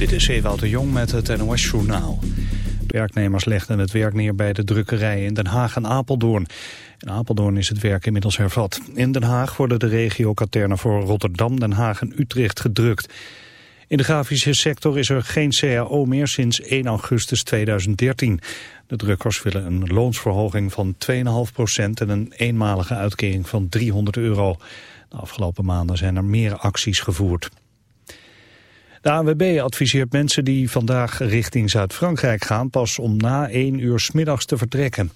Dit is Ewout de Jong met het NOS-journaal. Werknemers legden het werk neer bij de drukkerij in Den Haag en Apeldoorn. In Apeldoorn is het werk inmiddels hervat. In Den Haag worden de regiokaternen voor Rotterdam, Den Haag en Utrecht gedrukt. In de grafische sector is er geen CAO meer sinds 1 augustus 2013. De drukkers willen een loonsverhoging van 2,5% en een eenmalige uitkering van 300 euro. De afgelopen maanden zijn er meer acties gevoerd. De ANWB adviseert mensen die vandaag richting Zuid-Frankrijk gaan pas om na 1 uur smiddags te vertrekken.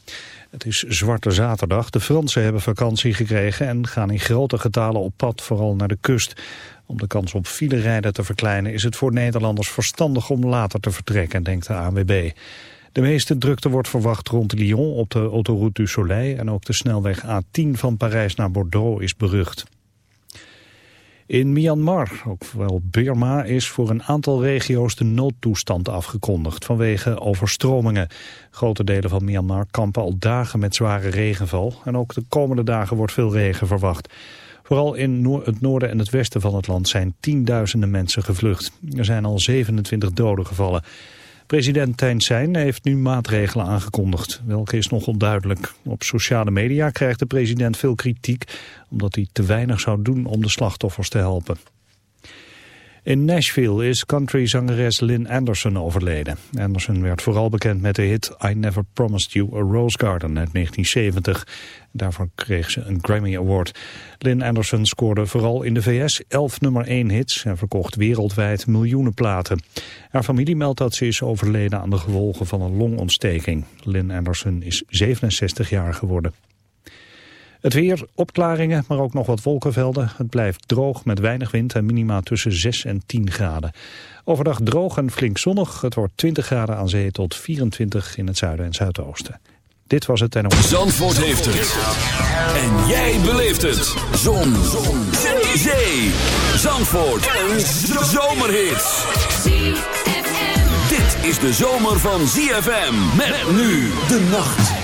Het is Zwarte Zaterdag. De Fransen hebben vakantie gekregen en gaan in grote getalen op pad, vooral naar de kust. Om de kans op filerijden te verkleinen is het voor Nederlanders verstandig om later te vertrekken, denkt de ANWB. De meeste drukte wordt verwacht rond Lyon op de autoroute du Soleil en ook de snelweg A10 van Parijs naar Bordeaux is berucht. In Myanmar, ook wel Burma, is voor een aantal regio's de noodtoestand afgekondigd vanwege overstromingen. Grote delen van Myanmar kampen al dagen met zware regenval en ook de komende dagen wordt veel regen verwacht. Vooral in het noorden en het westen van het land zijn tienduizenden mensen gevlucht. Er zijn al 27 doden gevallen. President Thein heeft nu maatregelen aangekondigd. Welke is nog onduidelijk. Op sociale media krijgt de president veel kritiek... omdat hij te weinig zou doen om de slachtoffers te helpen. In Nashville is countryzangeres Lynn Anderson overleden. Anderson werd vooral bekend met de hit I Never Promised You a Rose Garden uit 1970. Daarvoor kreeg ze een Grammy Award. Lynn Anderson scoorde vooral in de VS 11 nummer 1 hits en verkocht wereldwijd miljoenen platen. Haar familie meldt dat ze is overleden aan de gevolgen van een longontsteking. Lynn Anderson is 67 jaar geworden. Het weer, opklaringen, maar ook nog wat wolkenvelden. Het blijft droog met weinig wind en minima tussen 6 en 10 graden. Overdag droog en flink zonnig. Het wordt 20 graden aan zee tot 24 in het zuiden en zuidoosten. Dit was het NOS. Zandvoort heeft het. En jij beleeft het. Zon. Zon. Zee. Zee. Zandvoort. Een zomerhit. Dit is de zomer van ZFM. Met nu de nacht.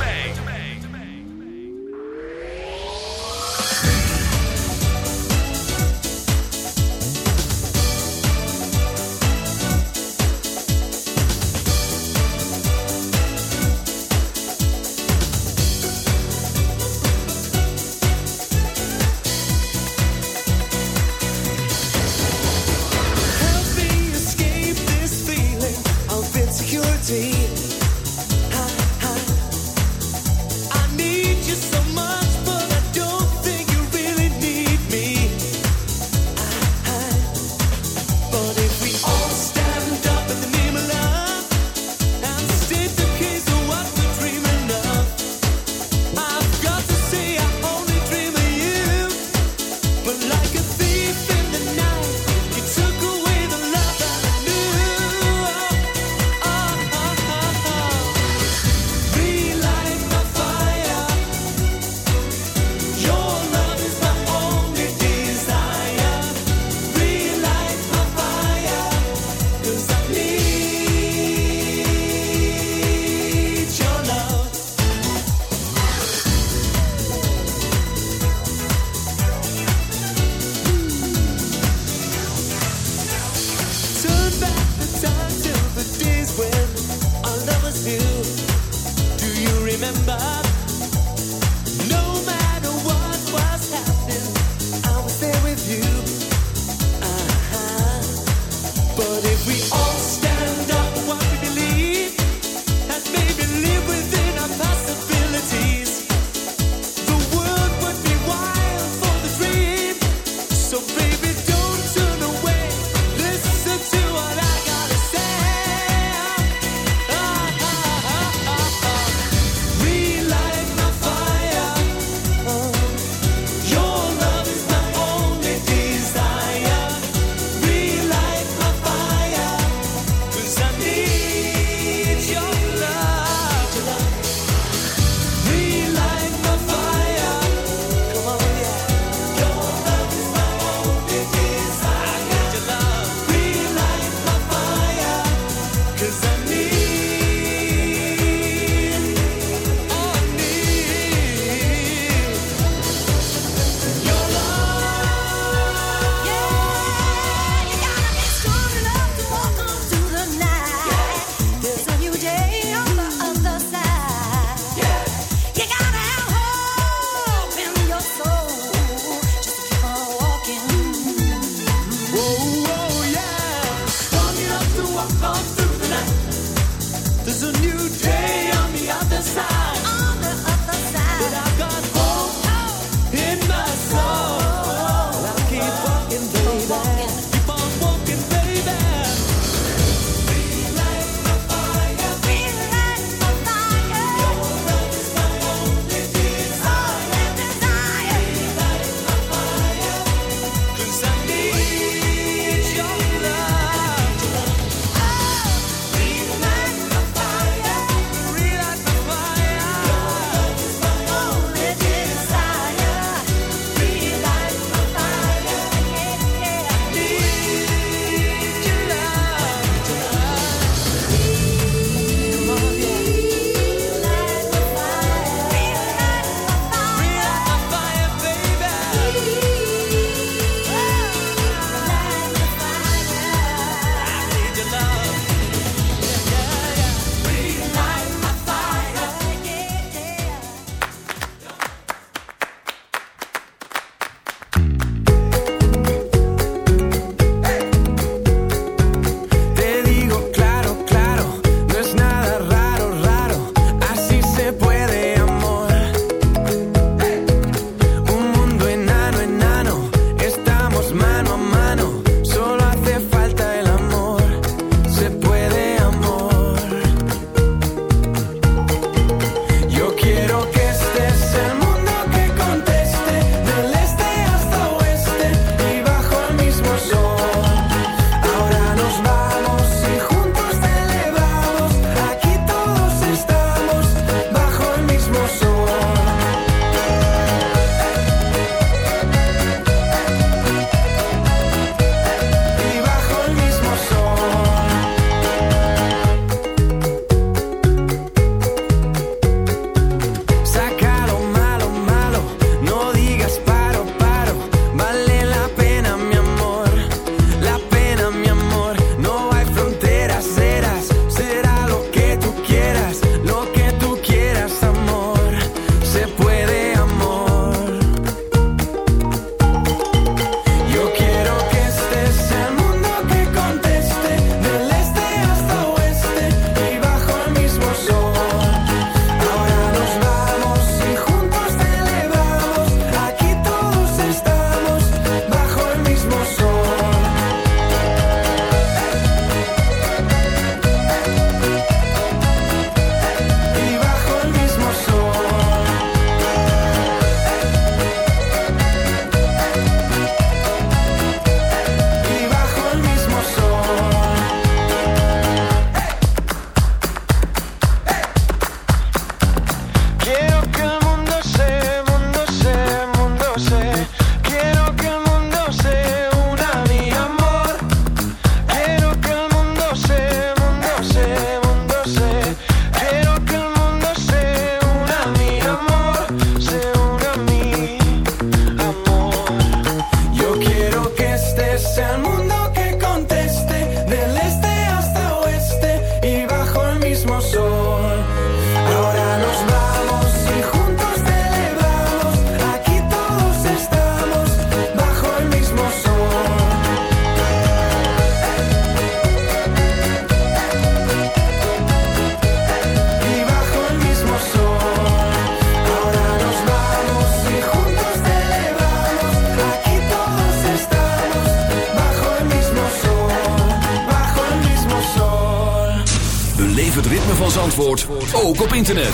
Internet.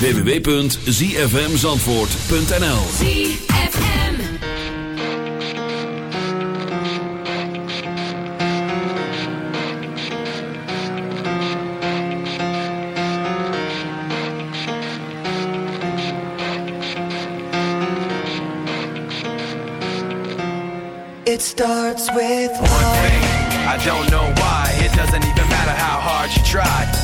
www.zfmzandvoort.nl ZFM It starts with one thing. I don't know why. It doesn't even matter how hard you try.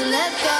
to let go.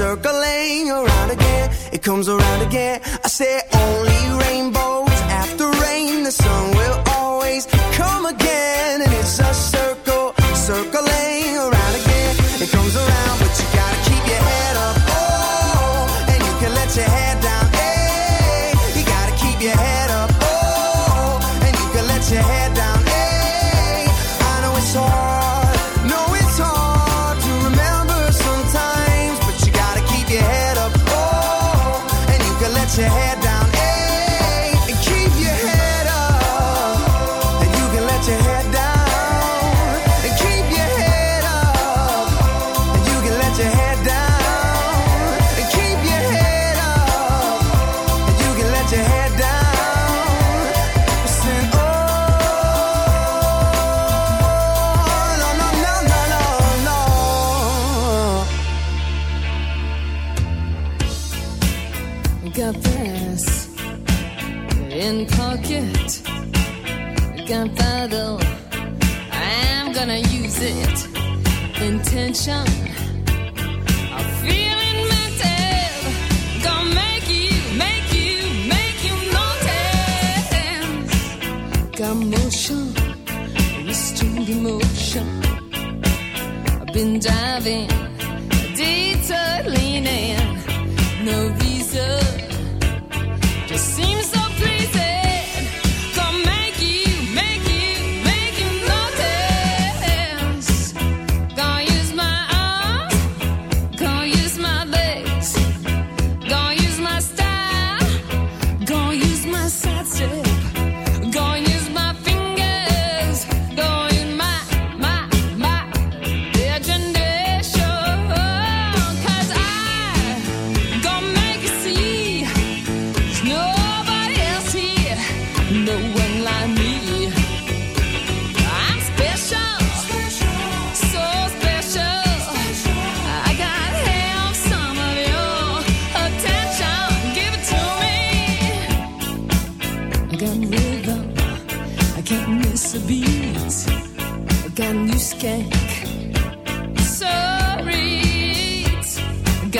circling around again. It comes around again. I said only rainbow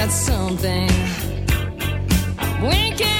got something. We can